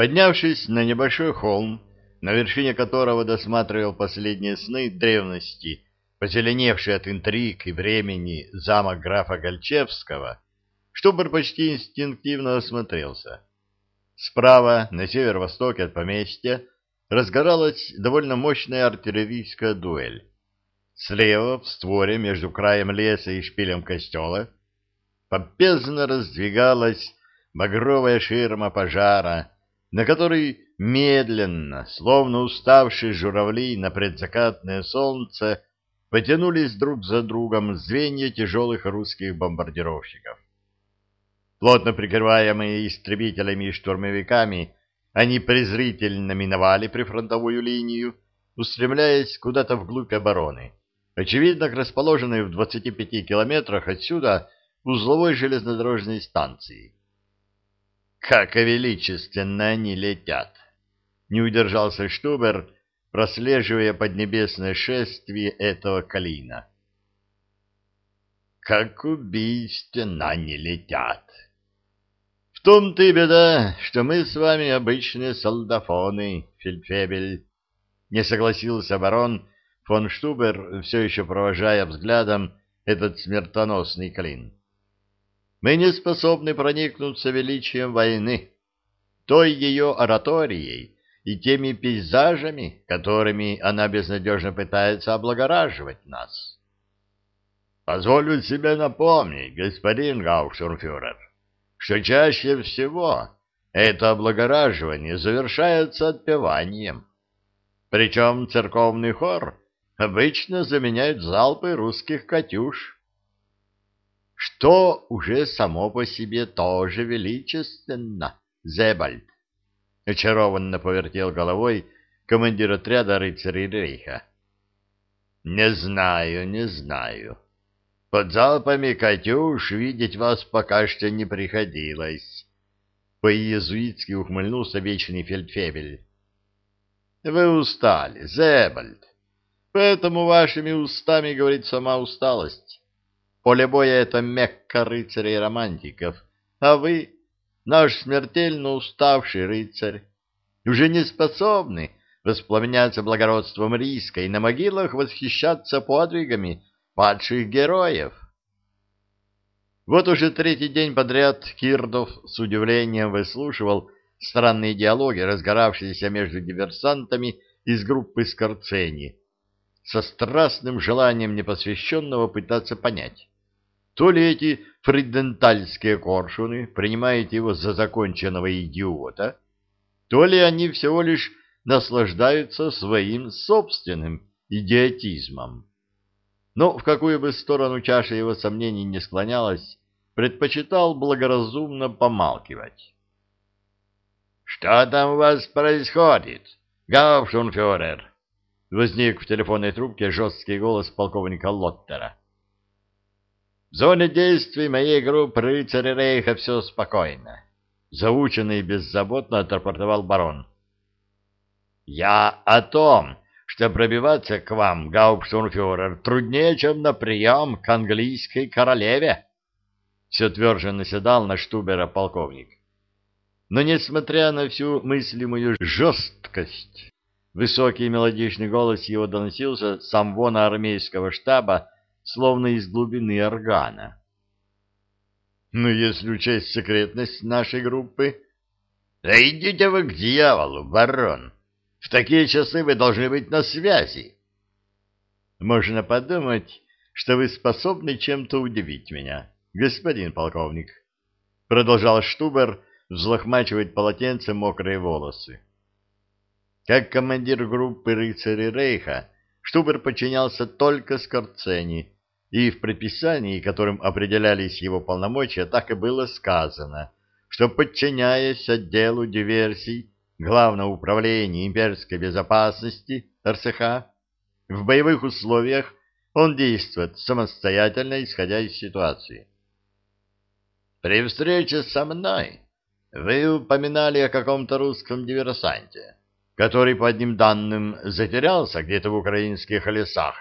Поднявшись на небольшой холм, на вершине которого досматривал последние сны древности, позеленевший от интриг и времени замок графа Гольчевского, Штубер почти инстинктивно осмотрелся. Справа, на северо-востоке от поместья, разгоралась довольно мощная артиллерийская дуэль. Слева, в створе, между краем леса и шпилем костела, попезно раздвигалась багровая ширма пожара, на которой медленно, словно уставшие журавли на предзакатное солнце, потянулись друг за другом звенья тяжелых русских бомбардировщиков. Плотно прикрываемые истребителями и штурмовиками, они презрительно миновали прифронтовую линию, устремляясь куда-то вглубь обороны, очевидно, к расположенной в 25 километрах отсюда узловой железнодорожной станции. Как величественно они летят! Не удержался Штубер, прослеживая поднебесное шествие этого калина. Как убийственно они летят! В том-то беда, что мы с вами обычные солдафоны, фельдфебель. Не согласился барон фон Штубер, все еще провожая взглядом этот смертоносный клин. Мы не способны проникнуться величием войны, той ее ораторией и теми пейзажами, которыми она безнадежно пытается облагораживать нас. Позволю себе напомнить, господин Гаушерфюрер, что чаще всего это облагораживание завершается отпеванием. Причем церковный хор обычно заменяет залпы русских «катюш», что уже само по себе тоже величественно, Зебальд. Очарованно повертел головой командир отряда рыцарей Рейха. Не знаю, не знаю. Под залпами «Катюш» видеть вас пока что не приходилось. По-иезуитски ухмыльнулся вечный фельдфебель. Вы устали, Зебальд. Поэтому вашими устами говорит сама усталость. Поле боя — это мекка рыцарей-романтиков, а вы, наш смертельно уставший рыцарь, уже не способны воспламеняться благородством риска и на могилах восхищаться подвигами падших героев. Вот уже третий день подряд Кирдов с удивлением выслушивал странные диалоги, разгоравшиеся между диверсантами из группы Скорцени, со страстным желанием непосвященного пытаться понять, то ли эти фридентальские коршуны принимают его за законченного идиота, то ли они всего лишь наслаждаются своим собственным идиотизмом. Но в какую бы сторону чаша его сомнений не склонялась, предпочитал благоразумно помалкивать. — Что там у вас происходит, гауптштурмфюрер? — возник в телефонной трубке жесткий голос полковника Лоттера. — В зоне действий моей группы рыцаря Рейха все спокойно. Заученный и беззаботно отрапортовал барон. — Я о том, что пробиваться к вам, гауптштурмфюрер, труднее, чем на прием к английской королеве. Все тверже наседал на Штубера полковник. Но, несмотря на всю мыслимую жесткость, высокий мелодичный голос его доносился с амвона армейского штаба, словно из глубины органа. «Ну, если учесть секретность нашей группы...» «Да идите вы к дьяволу, барон!» В такие часы вы должны быть на связи. Можно подумать, что вы способны чем-то удивить меня, господин полковник. Продолжал Штубер взлохмачивать полотенцем мокрые волосы. Как командир группы рыцарей Рейха, Штубер подчинялся только Скорцени, и в предписании, которым определялись его полномочия, так и было сказано, что, подчиняясь отделу диверсий, Главного управления имперской безопасности РСХ, в боевых условиях он действует самостоятельно, исходя из ситуации. При встрече со мной вы упоминали о каком-то русском диверсанте, который, по одним данным, затерялся где-то в украинских лесах,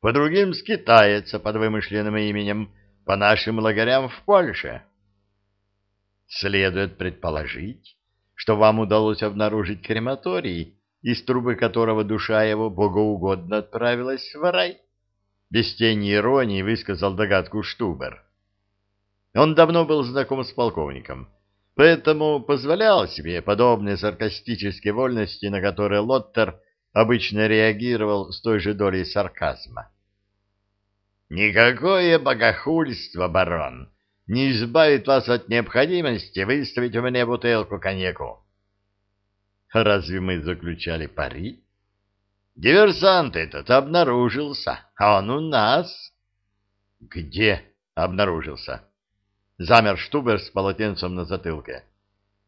по другим скитается под вымышленным именем по нашим лагерям в Польше. Следует предположить, что вам удалось обнаружить крематорий, из трубы которого душа его богоугодно отправилась в рай? Без тени иронии высказал догадку Штубер. Он давно был знаком с полковником, поэтому позволял себе подобные саркастические вольности, на которые Лоттер обычно реагировал с той же долей сарказма. «Никакое богохульство, барон, не избавит вас от необходимости выставить у меня бутылку коньяку». «Разве мы заключали пари?» «Диверсант этот обнаружился, а он у нас». «Где обнаружился?» Замер Штубер с полотенцем на затылке.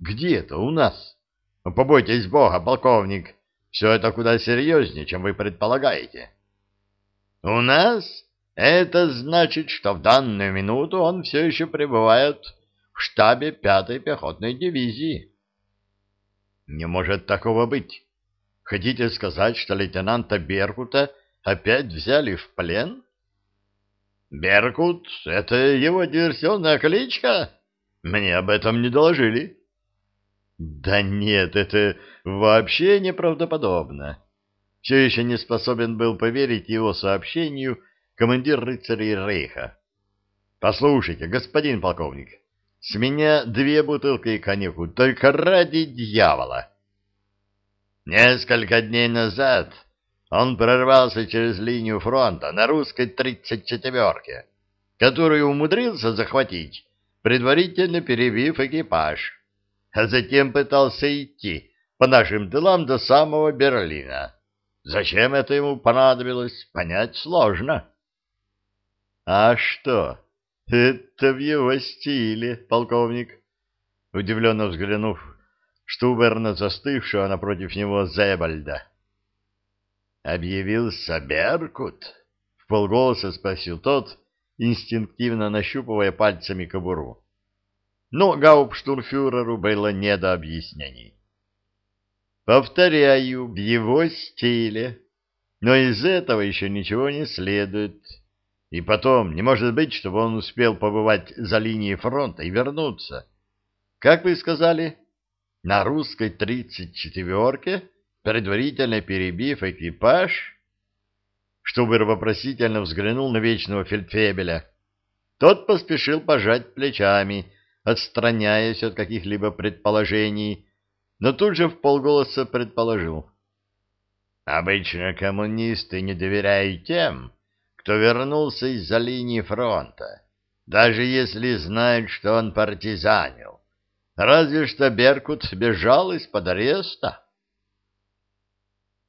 «Где это у нас?» «Побойтесь Бога, полковник, все это куда серьезнее, чем вы предполагаете». «У нас?» Это значит, что в данную минуту он все еще пребывает в штабе пятой пехотной дивизии. Не может такого быть. Хотите сказать, что лейтенанта Беркута опять взяли в плен? Беркут — это его диверсионная кличка? Мне об этом не доложили. Да нет, это вообще неправдоподобно. Все еще не способен был поверить его сообщению — командир рыцарей Рейха. Послушайте, господин полковник, с меня две бутылки коньяку, только ради дьявола. Несколько дней назад он прорвался через линию фронта на русской тридцать четверке, которую умудрился захватить, предварительно перебив экипаж, а затем пытался идти по нашим тылам до самого Берлина. Зачем это ему понадобилось, понять сложно. А что? Это в его стиле, полковник. Удивленно взглянув, Штубер на застывшего напротив него Зебальда. Объявился Беркут? В полголоса спросил тот, инстинктивно нащупывая пальцами кобуру. Но гауптштурмфюреру было не до объяснений. Повторяю, в его стиле. Но из этого еще ничего не следует. И потом, не может быть, чтобы он успел побывать за линией фронта и вернуться. Как вы сказали, на русской тридцать четверке, предварительно перебив экипаж? Штубер вопросительно взглянул на вечного фельдфебеля. Тот поспешил пожать плечами, отстраняясь от каких-либо предположений, но тут же в полголоса предположил. Обычно коммунисты не доверяют тем, кто вернулся из-за линии фронта, даже если знают, что он партизанил. Разве что Беркут бежал из-под ареста.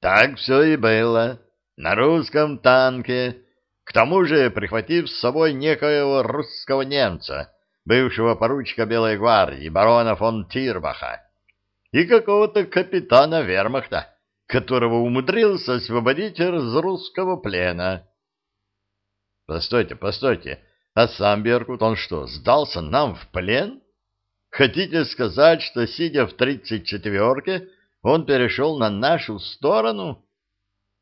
Так все и было. На русском танке, к тому же прихватив с собой некоего русского немца, бывшего поручика Белой гвардии, барона фон Тирбаха, и какого-то капитана вермахта, которого умудрился освободить из русского плена. Постойте, постойте, а сам Беркут, он что, сдался нам в плен? Хотите сказать, что, сидя в тридцать четверке, он перешел на нашу сторону?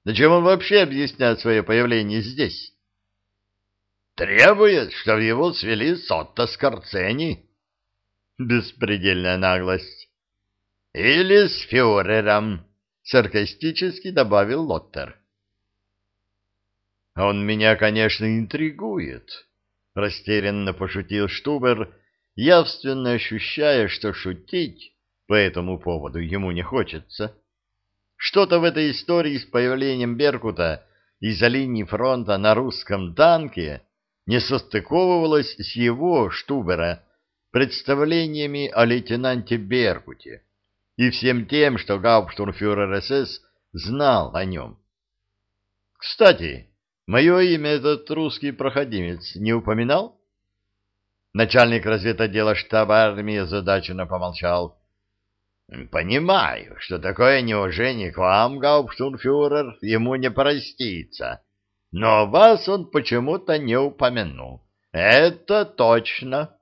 Зачем он вообще объясняет свое появление здесь? Требует, чтобы его свели с Отто Скорцени. Беспредельная наглость. Или с фюрером, саркастически добавил Лоттер. Он меня, конечно, интригует, — растерянно пошутил Штубер, явственно ощущая, что шутить по этому поводу ему не хочется. Что-то в этой истории с появлением Беркута из-за линии фронта на русском танке не состыковывалось с его, Штубера, представлениями о лейтенанте Беркуте и всем тем, что гауптштурмфюрер СС знал о нем. Кстати, Мое имя этот русский проходимец не упоминал? Начальник разведотдела штаба армии озадаченно помолчал. Понимаю, что такое неуважение к вам, гауптштурмфюрер, ему не простится. Но вас он почему-то не упомянул. Это точно.